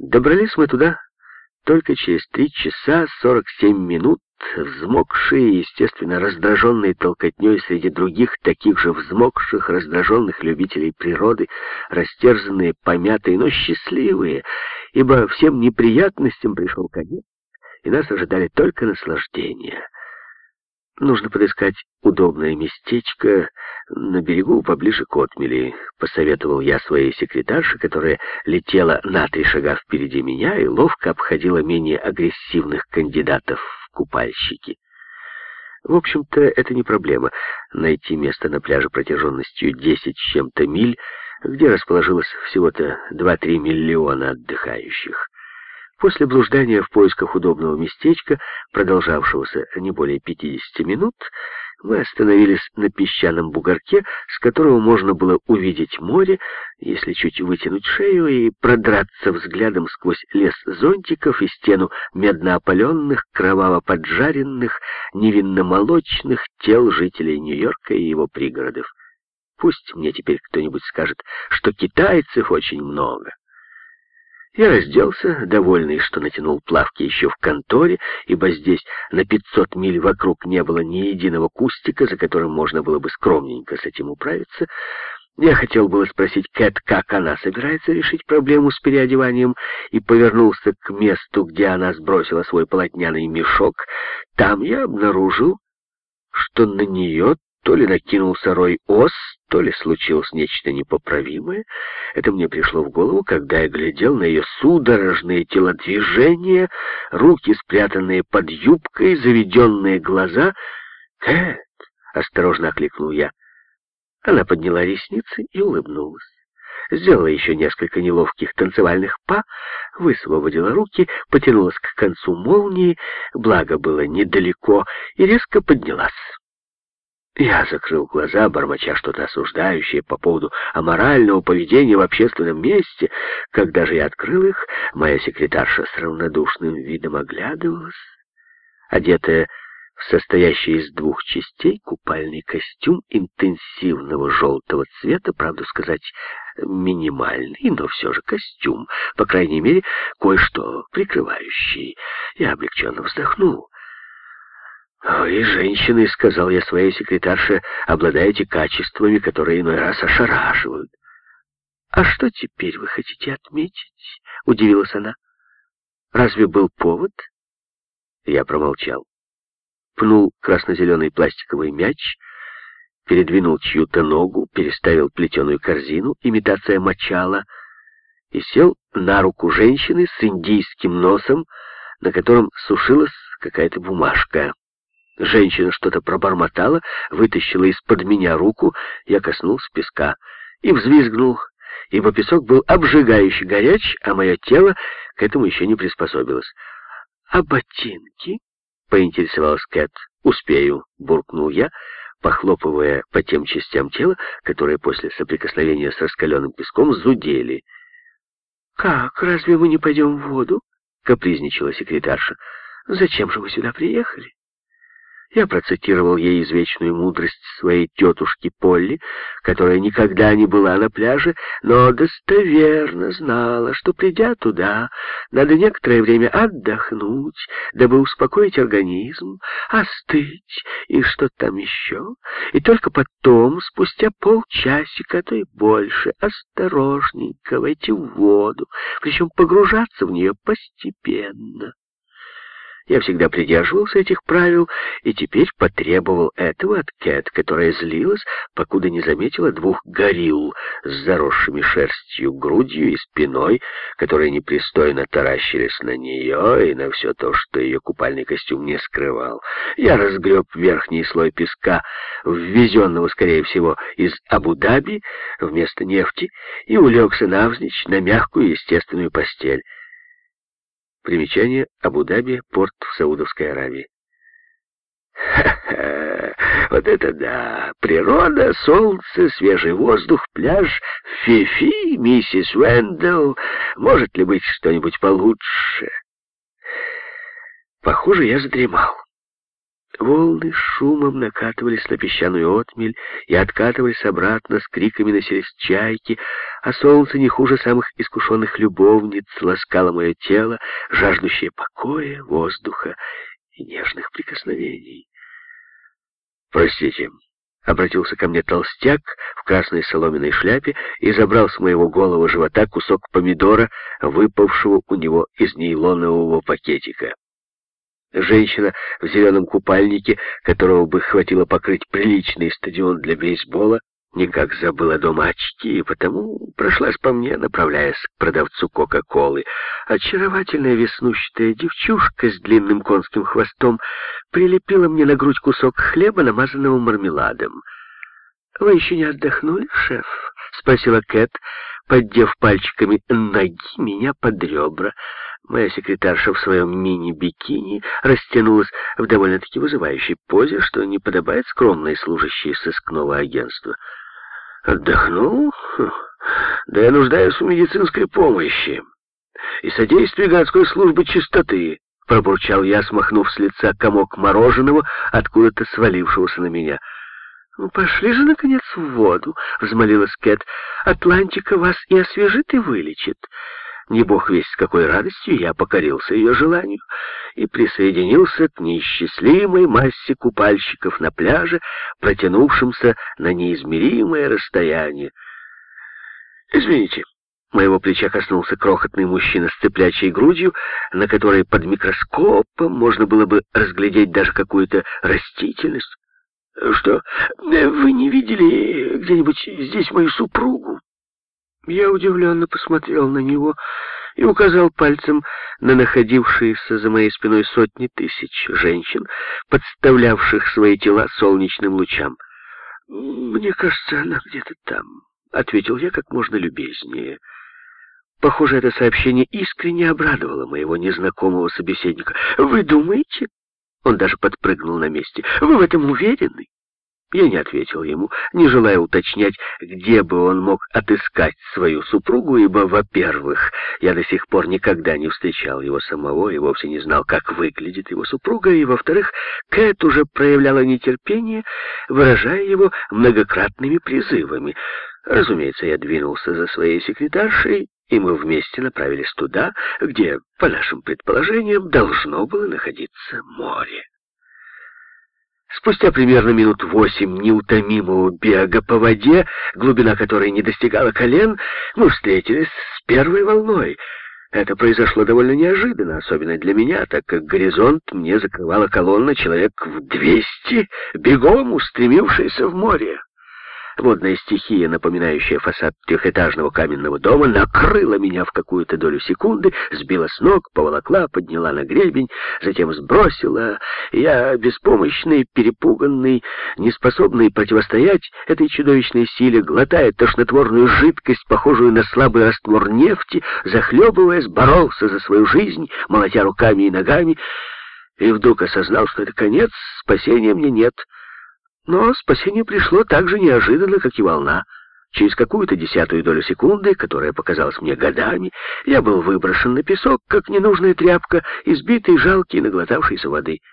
Добрались мы туда только через три часа сорок семь минут, взмокшие, естественно, раздраженные толкотней среди других таких же взмокших, раздраженных любителей природы, растерзанные, помятые, но счастливые, ибо всем неприятностям пришел конец, и нас ожидали только наслаждения — Нужно подыскать удобное местечко на берегу поближе к отмели, посоветовал я своей секретарше, которая летела на три шага впереди меня и ловко обходила менее агрессивных кандидатов в купальщики. В общем-то, это не проблема — найти место на пляже протяженностью 10 с чем-то миль, где расположилось всего-то 2-3 миллиона отдыхающих. После блуждания в поисках удобного местечка, продолжавшегося не более 50 минут, мы остановились на песчаном бугорке, с которого можно было увидеть море, если чуть вытянуть шею и продраться взглядом сквозь лес зонтиков и стену медно-опаленных, кроваво-поджаренных, невинно-молочных тел жителей Нью-Йорка и его пригородов. Пусть мне теперь кто-нибудь скажет, что китайцев очень много. Я разделся, довольный, что натянул плавки еще в конторе, ибо здесь на пятьсот миль вокруг не было ни единого кустика, за которым можно было бы скромненько с этим управиться. Я хотел было спросить Кэт, как она собирается решить проблему с переодеванием, и повернулся к месту, где она сбросила свой полотняный мешок. Там я обнаружил, что на нее то ли накинулся рой ос, то ли случилось нечто непоправимое. Это мне пришло в голову, когда я глядел на ее судорожные телодвижения, руки, спрятанные под юбкой, заведенные глаза. «Кэт!» — осторожно окликнул я. Она подняла ресницы и улыбнулась. Сделала еще несколько неловких танцевальных па, высвободила руки, потянулась к концу молнии, благо было недалеко, и резко поднялась. Я закрыл глаза, бормоча что-то осуждающее по поводу аморального поведения в общественном месте. Когда же я открыл их, моя секретарша с равнодушным видом оглядывалась, одетая в состоящий из двух частей купальный костюм интенсивного желтого цвета, правду сказать, минимальный, но все же костюм, по крайней мере, кое-что прикрывающий. Я облегченно вздохнул. «Вы, женщины, — сказал я своей секретарше, — обладаете качествами, которые иной раз ошарашивают». «А что теперь вы хотите отметить?» — удивилась она. «Разве был повод?» Я промолчал. Пнул красно-зеленый пластиковый мяч, передвинул чью-то ногу, переставил плетеную корзину, имитация мочала, и сел на руку женщины с индийским носом, на котором сушилась какая-то бумажка. Женщина что-то пробормотала, вытащила из-под меня руку, я коснулся песка и взвизгнул, ибо песок был обжигающе горяч, а мое тело к этому еще не приспособилось. «А ботинки?» — поинтересовалась Кэт. «Успею», — буркнул я, похлопывая по тем частям тела, которые после соприкосновения с раскаленным песком зудели. «Как, разве мы не пойдем в воду?» — капризничала секретарша. «Зачем же мы сюда приехали?» Я процитировал ей извечную мудрость своей тетушки Полли, которая никогда не была на пляже, но достоверно знала, что, придя туда, надо некоторое время отдохнуть, дабы успокоить организм, остыть и что там еще, и только потом, спустя полчасика, а то и больше, осторожненько войти в воду, причем погружаться в нее постепенно. Я всегда придерживался этих правил и теперь потребовал этого от Кэт, которая злилась, покуда не заметила двух горилл с заросшими шерстью грудью и спиной, которые непристойно таращились на нее и на все то, что ее купальный костюм не скрывал. Я разгреб верхний слой песка, ввезенного, скорее всего, из Абу-Даби вместо нефти, и улегся навзничь на мягкую естественную постель. Примечание Абу-Даби, порт в Саудовской Аравии. Ха-ха, вот это да! Природа, солнце, свежий воздух, пляж, фифи, миссис Уэндл. Может ли быть что-нибудь получше? Похоже, я задремал. Волны шумом накатывались на песчаную отмель и откатывались обратно с криками населись чайки, а солнце не хуже самых искушенных любовниц ласкало мое тело, жаждущее покоя, воздуха и нежных прикосновений. «Простите», — обратился ко мне толстяк в красной соломенной шляпе и забрал с моего голого живота кусок помидора, выпавшего у него из нейлонового пакетика. Женщина в зеленом купальнике, которого бы хватило покрыть приличный стадион для бейсбола, никак забыла дома очки, и потому прошлась по мне, направляясь к продавцу Кока-Колы. Очаровательная веснущатая девчушка с длинным конским хвостом прилепила мне на грудь кусок хлеба, намазанного мармеладом. «Вы еще не отдохнули, шеф?» — спросила Кэт, поддев пальчиками ноги меня под ребра. Моя секретарша в своем мини-бикини растянулась в довольно-таки вызывающей позе, что не подобает скромной служащей сыскного агентства. «Отдохнул? Да я нуждаюсь в медицинской помощи и содействии городской службы чистоты», пробурчал я, смахнув с лица комок мороженого, откуда-то свалившегося на меня. «Ну, пошли же, наконец, в воду», — взмолилась Кэт. «Атлантика вас и освежит, и вылечит». Не бог весть с какой радостью я покорился ее желанию и присоединился к неисчислимой массе купальщиков на пляже, протянувшимся на неизмеримое расстояние. «Извините». Моего плеча коснулся крохотный мужчина с цыплячьей грудью, на которой под микроскопом можно было бы разглядеть даже какую-то растительность. «Что, вы не видели где-нибудь здесь мою супругу?» Я удивленно посмотрел на него и указал пальцем на находившиеся за моей спиной сотни тысяч женщин, подставлявших свои тела солнечным лучам. «Мне кажется, она где-то там», — ответил я как можно любезнее. Похоже, это сообщение искренне обрадовало моего незнакомого собеседника. «Вы думаете?» Он даже подпрыгнул на месте. «Вы в этом уверены?» Я не ответил ему, не желая уточнять, где бы он мог отыскать свою супругу, ибо, во-первых, я до сих пор никогда не встречал его самого и вовсе не знал, как выглядит его супруга, и, во-вторых, Кэт уже проявляла нетерпение, выражая его многократными призывами. Разумеется, я двинулся за своей секретаршей, и мы вместе направились туда, где, по нашим предположениям, должно было находиться море. Спустя примерно минут восемь неутомимого бега по воде, глубина которой не достигала колен, мы встретились с первой волной. Это произошло довольно неожиданно, особенно для меня, так как горизонт мне закрывала колонна человек в двести, бегом устремившаяся в море. Водная стихия, напоминающая фасад трехэтажного каменного дома, накрыла меня в какую-то долю секунды, сбила с ног, поволокла, подняла на гребень, затем сбросила. Я, беспомощный, перепуганный, неспособный противостоять этой чудовищной силе, глотая тошнотворную жидкость, похожую на слабый раствор нефти, захлебываясь, боролся за свою жизнь, молотя руками и ногами, и вдруг осознал, что это конец, спасения мне нет — но спасение пришло так же неожиданно, как и волна. Через какую-то десятую долю секунды, которая показалась мне годами, я был выброшен на песок, как ненужная тряпка, избитый, жалкий, наглотавшийся воды —